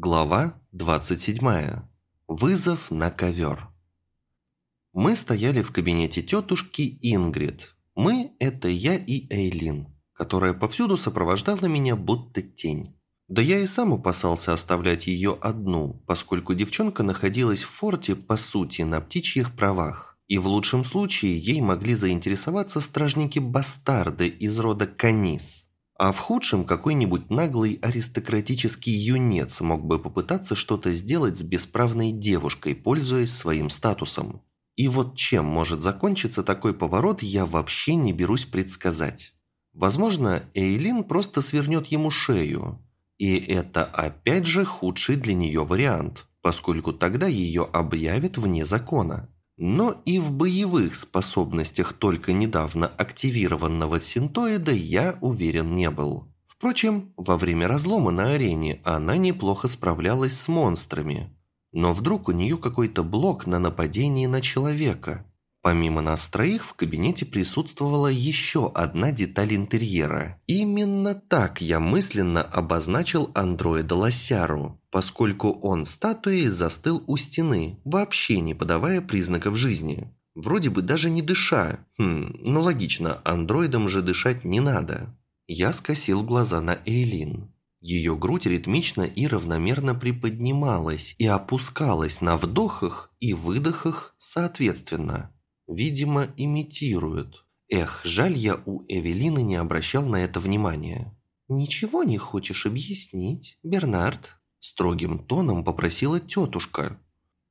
Глава 27. Вызов на ковер. Мы стояли в кабинете тетушки Ингрид. Мы – это я и Эйлин, которая повсюду сопровождала меня будто тень. Да я и сам опасался оставлять ее одну, поскольку девчонка находилась в форте, по сути, на птичьих правах. И в лучшем случае ей могли заинтересоваться стражники-бастарды из рода Канис – а в худшем какой-нибудь наглый аристократический юнец мог бы попытаться что-то сделать с бесправной девушкой, пользуясь своим статусом. И вот чем может закончиться такой поворот, я вообще не берусь предсказать. Возможно, Эйлин просто свернет ему шею. И это опять же худший для нее вариант, поскольку тогда ее объявят вне закона. Но и в боевых способностях только недавно активированного синтоида я уверен не был. Впрочем, во время разлома на арене она неплохо справлялась с монстрами. Но вдруг у нее какой-то блок на нападение на человека. Помимо нас троих в кабинете присутствовала еще одна деталь интерьера. Именно так я мысленно обозначил андроида Лосяру, поскольку он статуей застыл у стены, вообще не подавая признаков жизни. Вроде бы даже не дыша. Хм, ну логично, андроидам же дышать не надо. Я скосил глаза на Эйлин. Ее грудь ритмично и равномерно приподнималась и опускалась на вдохах и выдохах соответственно. Видимо, имитируют. Эх, жаль, я у Эвелины не обращал на это внимания. «Ничего не хочешь объяснить, Бернард?» Строгим тоном попросила тетушка.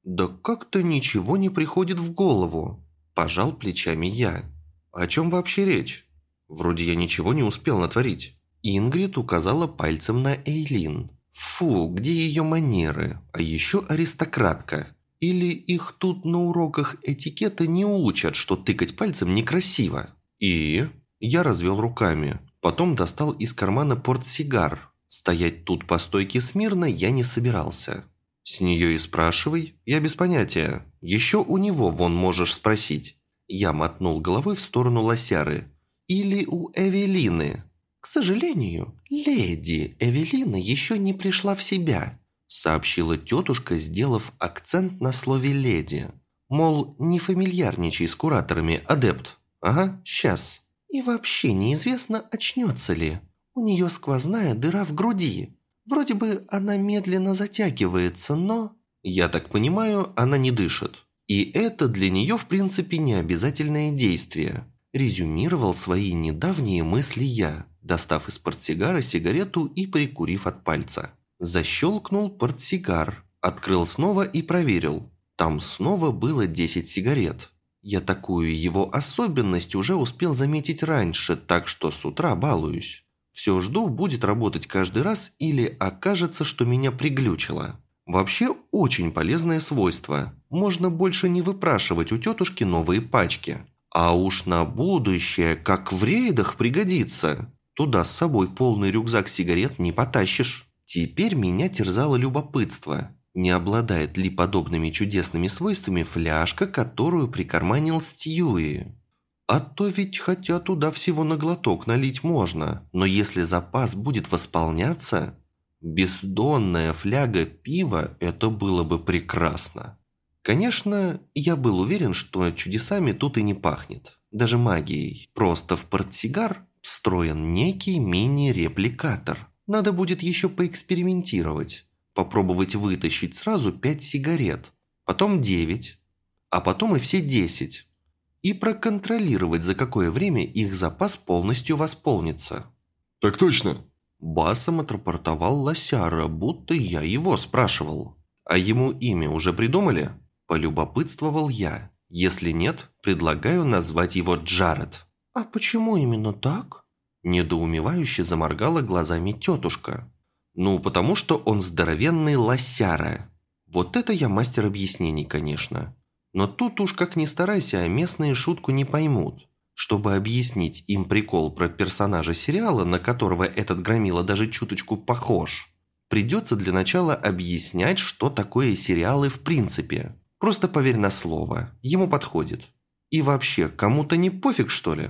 «Да как-то ничего не приходит в голову», – пожал плечами я. «О чем вообще речь? Вроде я ничего не успел натворить». Ингрид указала пальцем на Эйлин. «Фу, где ее манеры? А еще аристократка. Или их тут на уроках этикета не учат, что тыкать пальцем некрасиво? И я развел руками. Потом достал из кармана портсигар. Стоять тут по стойке смирно я не собирался. С нее и спрашивай, я без понятия. Еще у него вон можешь спросить. Я мотнул головой в сторону лосяры. Или у Эвелины. К сожалению, леди Эвелина еще не пришла в себя сообщила тетушка, сделав акцент на слове «леди». Мол, не фамильярничай с кураторами, адепт. Ага, сейчас. И вообще неизвестно, очнется ли. У нее сквозная дыра в груди. Вроде бы она медленно затягивается, но... Я так понимаю, она не дышит. И это для нее, в принципе, не обязательное действие. Резюмировал свои недавние мысли я, достав из портсигара сигарету и прикурив от пальца. Защелкнул портсигар, открыл снова и проверил. Там снова было 10 сигарет. Я такую его особенность уже успел заметить раньше, так что с утра балуюсь. Все жду, будет работать каждый раз или окажется, что меня приглючило. Вообще очень полезное свойство. Можно больше не выпрашивать у тетушки новые пачки. А уж на будущее, как в рейдах пригодится. Туда с собой полный рюкзак сигарет не потащишь. Теперь меня терзало любопытство. Не обладает ли подобными чудесными свойствами фляжка, которую прикарманил Стьюи? А то ведь хотя туда всего на глоток налить можно, но если запас будет восполняться... Бездонная фляга пива – это было бы прекрасно. Конечно, я был уверен, что чудесами тут и не пахнет. Даже магией. Просто в портсигар встроен некий мини-репликатор – надо будет еще поэкспериментировать. Попробовать вытащить сразу пять сигарет, потом девять, а потом и все десять. И проконтролировать, за какое время их запас полностью восполнится. «Так точно!» Басом отрапортовал Лосяра, будто я его спрашивал. «А ему имя уже придумали?» Полюбопытствовал я. Если нет, предлагаю назвать его Джаред. «А почему именно так?» Недоумевающе заморгала глазами тетушка. «Ну, потому что он здоровенный лосяра. Вот это я мастер объяснений, конечно. Но тут уж как ни старайся, а местные шутку не поймут. Чтобы объяснить им прикол про персонажа сериала, на которого этот громила даже чуточку похож, придется для начала объяснять, что такое сериалы в принципе. Просто поверь на слово, ему подходит. И вообще, кому-то не пофиг, что ли?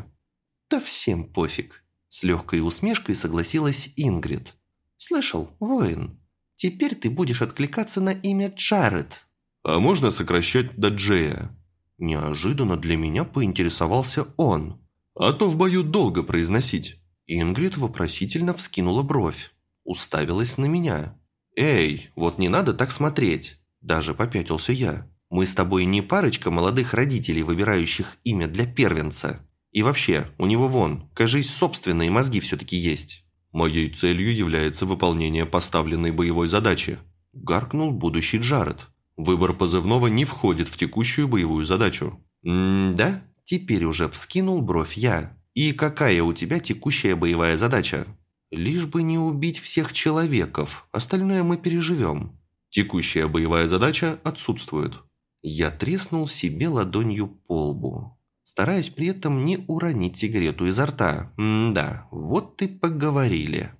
Да всем пофиг. С легкой усмешкой согласилась Ингрид. «Слышал, воин? Теперь ты будешь откликаться на имя Джаред». «А можно сокращать до Джея?» Неожиданно для меня поинтересовался он. «А то в бою долго произносить». Ингрид вопросительно вскинула бровь. Уставилась на меня. «Эй, вот не надо так смотреть!» Даже попятился я. «Мы с тобой не парочка молодых родителей, выбирающих имя для первенца. И вообще, у него вон, кажись, собственные мозги все-таки есть». «Моей целью является выполнение поставленной боевой задачи», – гаркнул будущий Джаред. «Выбор позывного не входит в текущую боевую задачу». «М-да?» – теперь уже вскинул бровь я. «И какая у тебя текущая боевая задача?» «Лишь бы не убить всех человеков, остальное мы переживем». «Текущая боевая задача отсутствует». Я треснул себе ладонью по лбу стараясь при этом не уронить сигарету изо рта. «Да, вот ты поговорили».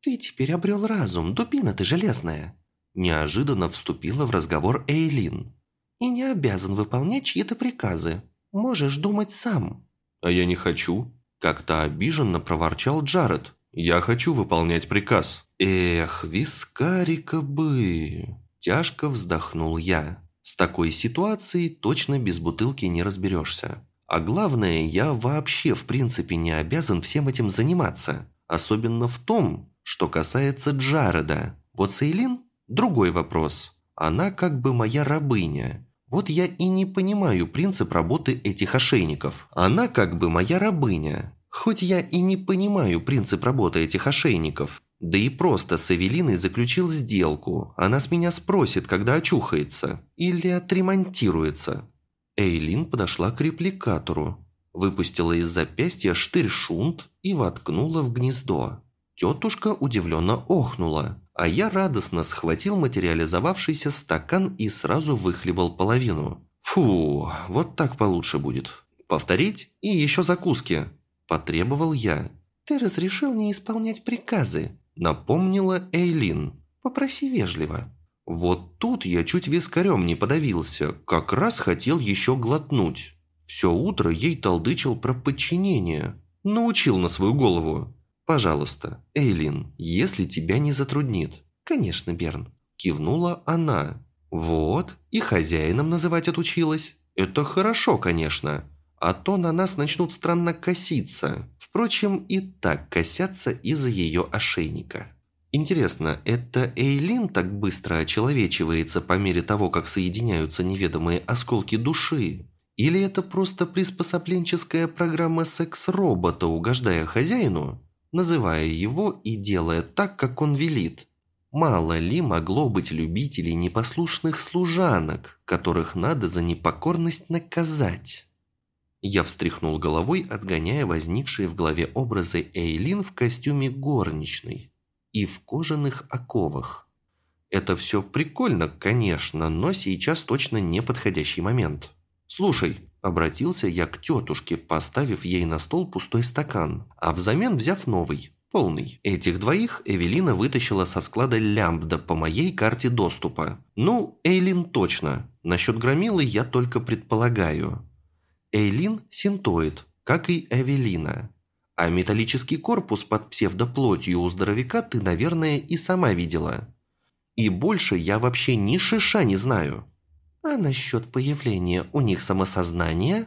«Ты теперь обрел разум, дубина ты железная!» Неожиданно вступила в разговор Эйлин. «И не обязан выполнять чьи-то приказы. Можешь думать сам». «А я не хочу», – как-то обиженно проворчал Джаред. «Я хочу выполнять приказ». «Эх, вискарика бы!» Тяжко вздохнул я. С такой ситуацией точно без бутылки не разберешься. А главное, я вообще в принципе не обязан всем этим заниматься. Особенно в том, что касается Джареда. Вот Сейлин – другой вопрос. Она как бы моя рабыня. Вот я и не понимаю принцип работы этих ошейников. Она как бы моя рабыня. Хоть я и не понимаю принцип работы этих ошейников. Да и просто с Эвелиной заключил сделку. Она с меня спросит, когда очухается. Или отремонтируется. Эйлин подошла к репликатору, выпустила из запястья штырь-шунт и воткнула в гнездо. Тетушка удивленно охнула, а я радостно схватил материализовавшийся стакан и сразу выхлебал половину. «Фу, вот так получше будет. Повторить и еще закуски», – потребовал я. «Ты разрешил не исполнять приказы», – напомнила Эйлин. «Попроси вежливо». Вот тут я чуть вискарем не подавился, как раз хотел еще глотнуть. Все утро ей толдычил про подчинение. Научил на свою голову. «Пожалуйста, Эйлин, если тебя не затруднит». «Конечно, Берн», – кивнула она. «Вот, и хозяином называть отучилась. Это хорошо, конечно. А то на нас начнут странно коситься. Впрочем, и так косятся из-за ее ошейника». Интересно, это Эйлин так быстро очеловечивается по мере того, как соединяются неведомые осколки души? Или это просто приспособленческая программа секс-робота, угождая хозяину, называя его и делая так, как он велит? Мало ли могло быть любителей непослушных служанок, которых надо за непокорность наказать? Я встряхнул головой, отгоняя возникшие в голове образы Эйлин в костюме горничной и в кожаных оковах. Это все прикольно, конечно, но сейчас точно не подходящий момент. «Слушай», – обратился я к тетушке, поставив ей на стол пустой стакан, а взамен взяв новый, полный. Этих двоих Эвелина вытащила со склада лямбда по моей карте доступа. Ну, Эйлин точно. Насчет громилы я только предполагаю. Эйлин синтоид, как и Эвелина. А металлический корпус под псевдоплотью у здоровяка ты, наверное, и сама видела. И больше я вообще ни шиша не знаю. А насчет появления у них самосознания?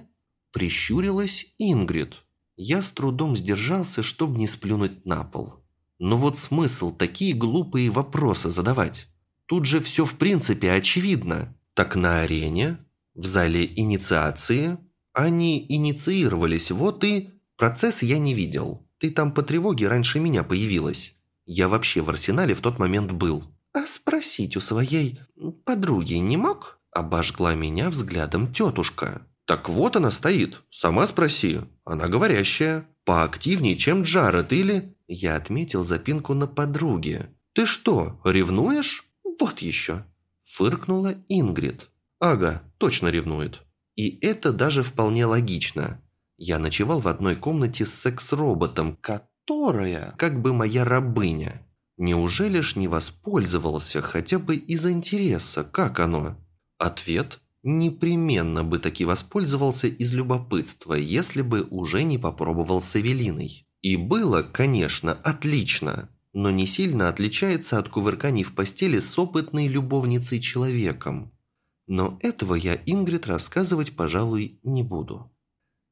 Прищурилась Ингрид. Я с трудом сдержался, чтобы не сплюнуть на пол. Но вот смысл такие глупые вопросы задавать? Тут же все в принципе очевидно. Так на арене, в зале инициации, они инициировались, вот и... Процесс я не видел. Ты там по тревоге раньше меня появилась. Я вообще в арсенале в тот момент был. А спросить у своей подруги не мог? Обожгла меня взглядом тетушка. Так вот она стоит. Сама спроси. Она говорящая. Поактивнее, чем Джаред или... Я отметил запинку на подруге. «Ты что, ревнуешь?» «Вот еще!» Фыркнула Ингрид. «Ага, точно ревнует. И это даже вполне логично. Я ночевал в одной комнате с секс-роботом, которая как бы моя рабыня. Неужели ж не воспользовался хотя бы из интереса, как оно? Ответ – непременно бы таки воспользовался из любопытства, если бы уже не попробовал с Эвелиной. И было, конечно, отлично. но не сильно отличается от кувырканий в постели с опытной любовницей-человеком. Но этого я Ингрид рассказывать, пожалуй, не буду.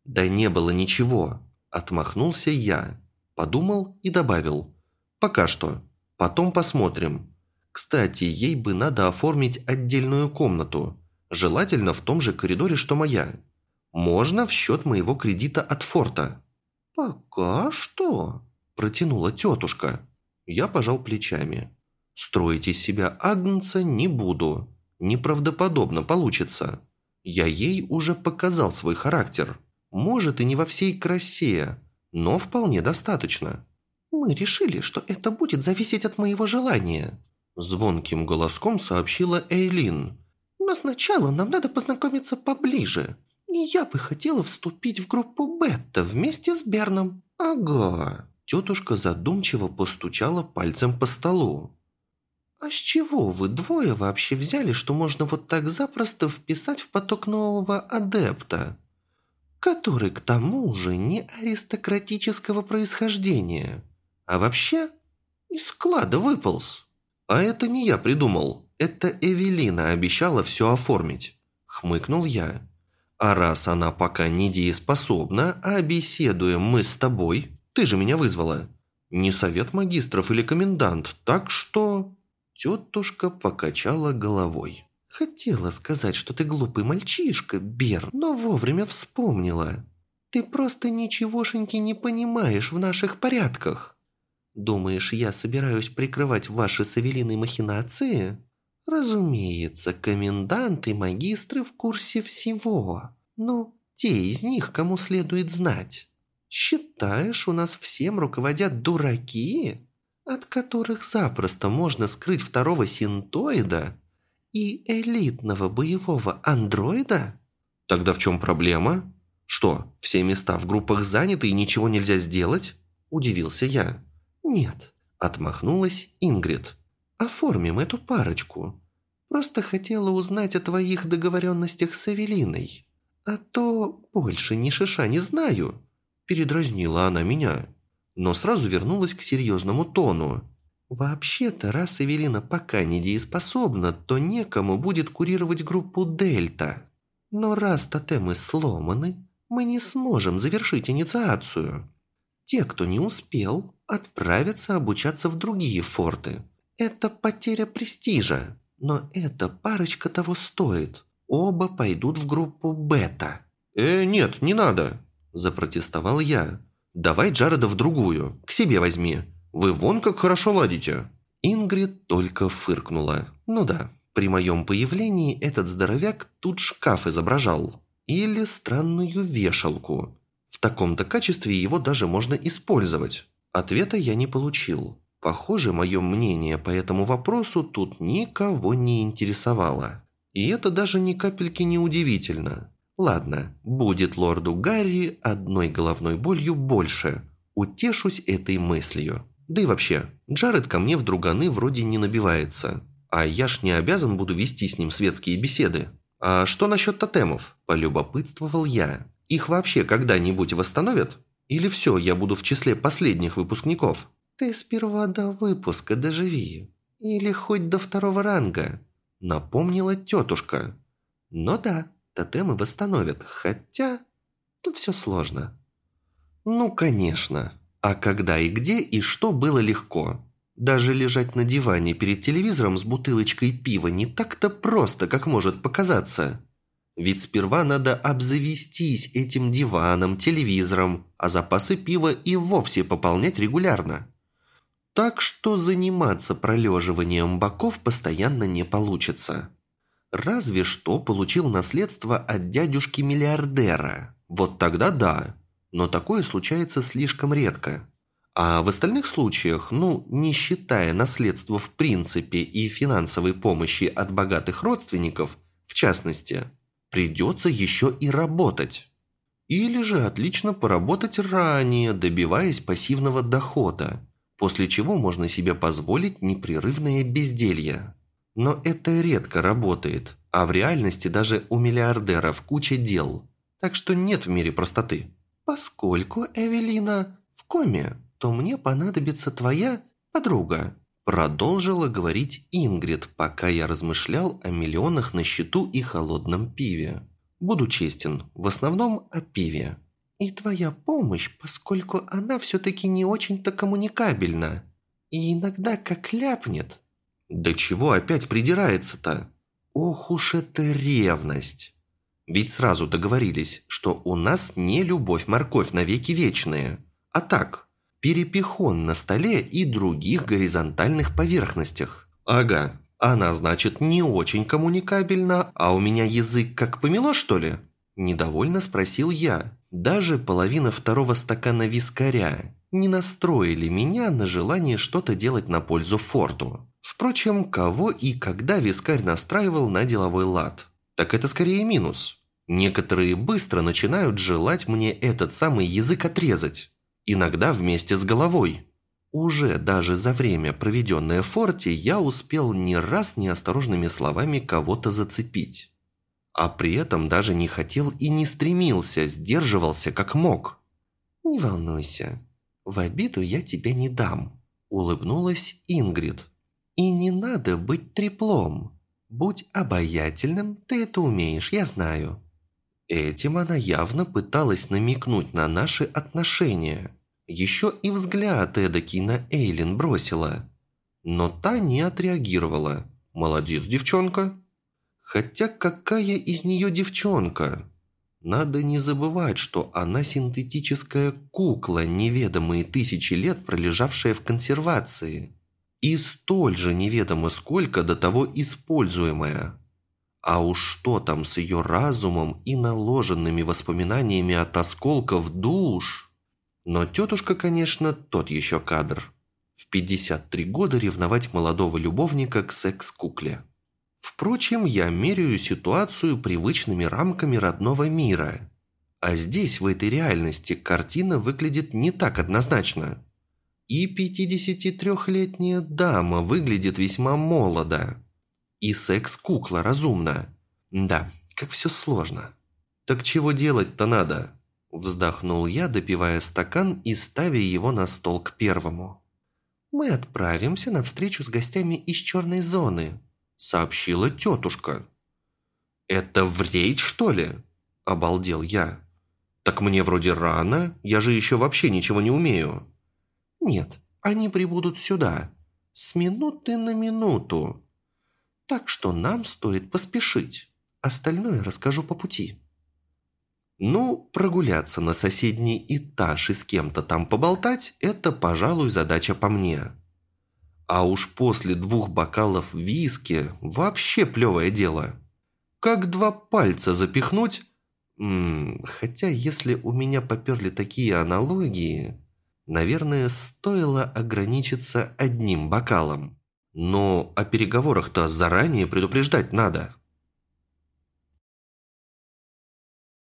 «Да не было ничего», – отмахнулся я. Подумал и добавил. «Пока что. Потом посмотрим. Кстати, ей бы надо оформить отдельную комнату. Желательно в том же коридоре, что моя. Можно в счет моего кредита от форта». «Пока что», – протянула тетушка. Я пожал плечами. «Строить из себя Агнца не буду. Неправдоподобно получится. Я ей уже показал свой характер. Может и не во всей красе, но вполне достаточно». «Мы решили, что это будет зависеть от моего желания», звонким голоском сообщила Эйлин. «Но сначала нам надо познакомиться поближе. И я бы хотела вступить в группу Бетта вместе с Берном». «Ага». Тетушка задумчиво постучала пальцем по столу. «А с чего вы двое вообще взяли, что можно вот так запросто вписать в поток нового адепта, который к тому же не аристократического происхождения, а вообще из склада выполз?» «А это не я придумал, это Эвелина обещала все оформить», – хмыкнул я. А раз она пока недееспособна, а беседуем мы с тобой, ты же меня вызвала. Не совет магистров или комендант, так что...» Тетушка покачала головой. «Хотела сказать, что ты глупый мальчишка, Бер, но вовремя вспомнила. Ты просто ничегошеньки не понимаешь в наших порядках. Думаешь, я собираюсь прикрывать ваши с махинации?» Разумеется, коменданты и магистры в курсе всего. Ну, те из них, кому следует знать. Считаешь, у нас всем руководят дураки, от которых запросто можно скрыть второго синтоида и элитного боевого андроида? Тогда в чем проблема? Что, все места в группах заняты и ничего нельзя сделать? Удивился я. Нет, отмахнулась Ингрид. Оформим эту парочку. Просто хотела узнать о твоих договоренностях с Эвелиной. А то больше ни шиша не знаю». Передразнила она меня, но сразу вернулась к серьезному тону. «Вообще-то, раз Эвелина пока недееспособна, то некому будет курировать группу Дельта. Но раз тотемы сломаны, мы не сможем завершить инициацию. Те, кто не успел, отправятся обучаться в другие форты. Это потеря престижа, но эта парочка того стоит. Оба пойдут в группу бета». «Э, нет, не надо», – запротестовал я. «Давай Джареда в другую, к себе возьми. Вы вон как хорошо ладите». Ингрид только фыркнула. «Ну да, при моем появлении этот здоровяк тут шкаф изображал. Или странную вешалку. В таком-то качестве его даже можно использовать». Ответа я не получил. Похоже, мое мнение по этому вопросу тут никого не интересовало. И это даже ни капельки не удивительно. Ладно, будет лорду Гарри одной головной болью больше. Утешусь этой мыслью. Да и вообще, Джаред ко мне в друганы вроде не набивается. А я ж не обязан буду вести с ним светские беседы. А что насчет тотемов? Полюбопытствовал я. Их вообще когда-нибудь восстановят? Или все, я буду в числе последних выпускников? «Ты сперва до выпуска доживи, или хоть до второго ранга», – напомнила тетушка. «Но да, тотемы восстановят, хотя тут все сложно». «Ну, конечно. А когда и где и что было легко?» Даже лежать на диване перед телевизором с бутылочкой пива не так-то просто, как может показаться. Ведь сперва надо обзавестись этим диваном, телевизором, а запасы пива и вовсе пополнять регулярно. Так что заниматься пролеживанием боков постоянно не получится. Разве что получил наследство от дядюшки-миллиардера. Вот тогда да, но такое случается слишком редко. А в остальных случаях, ну, не считая наследства в принципе и финансовой помощи от богатых родственников, в частности, придется еще и работать. Или же отлично поработать ранее, добиваясь пассивного дохода после чего можно себе позволить непрерывное безделье. Но это редко работает, а в реальности даже у миллиардеров куча дел, так что нет в мире простоты. Поскольку Эвелина в коме, то мне понадобится твоя «Подруга», – продолжила говорить Ингрид, пока я размышлял о миллионах на счету и холодном пиве. Буду честен, в основном о пиве. И твоя помощь, поскольку она все-таки не очень-то коммуникабельна. И иногда как ляпнет. Да чего опять придирается-то? Ох уж это ревность. Ведь сразу договорились, что у нас не любовь-морковь навеки вечные, а так, перепихон на столе и других горизонтальных поверхностях. Ага, она, значит, не очень коммуникабельна, а у меня язык как помело, что ли? Недовольно спросил я. Даже половина второго стакана вискаря не настроили меня на желание что-то делать на пользу форту. Впрочем, кого и когда вискарь настраивал на деловой лад? Так это скорее минус. Некоторые быстро начинают желать мне этот самый язык отрезать иногда вместе с головой. Уже даже за время, проведенное в форте, я успел не раз неосторожными словами кого-то зацепить. А при этом даже не хотел и не стремился, сдерживался как мог. «Не волнуйся, в обиду я тебя не дам», – улыбнулась Ингрид. «И не надо быть треплом. Будь обаятельным, ты это умеешь, я знаю». Этим она явно пыталась намекнуть на наши отношения – еще и взгляд эдакий на Эйлин бросила. Но та не отреагировала. Молодец, девчонка. Хотя какая из нее девчонка? Надо не забывать, что она синтетическая кукла, неведомые тысячи лет пролежавшая в консервации. И столь же неведомо сколько до того используемая. А уж что там с ее разумом и наложенными воспоминаниями от осколков душ... Но тетушка, конечно, тот еще кадр. В 53 года ревновать молодого любовника к секс-кукле. Впрочем, я меряю ситуацию привычными рамками родного мира. А здесь, в этой реальности, картина выглядит не так однозначно. И 53-летняя дама выглядит весьма молодо. И секс-кукла разумна. Да, как все сложно. Так чего делать-то надо? Вздохнул я, допивая стакан и ставя его на стол к первому. «Мы отправимся на встречу с гостями из черной зоны», – сообщила тетушка. «Это в рейд, что ли?» – обалдел я. «Так мне вроде рано, я же еще вообще ничего не умею». «Нет, они прибудут сюда, с минуты на минуту. Так что нам стоит поспешить. Остальное расскажу по пути». Ну, прогуляться на соседний этаж и с кем-то там поболтать – это, пожалуй, задача по мне. А уж после двух бокалов виски вообще плевое дело. Как два пальца запихнуть? М -м, хотя, если у меня поперли такие аналогии, наверное, стоило ограничиться одним бокалом. Но о переговорах-то заранее предупреждать надо.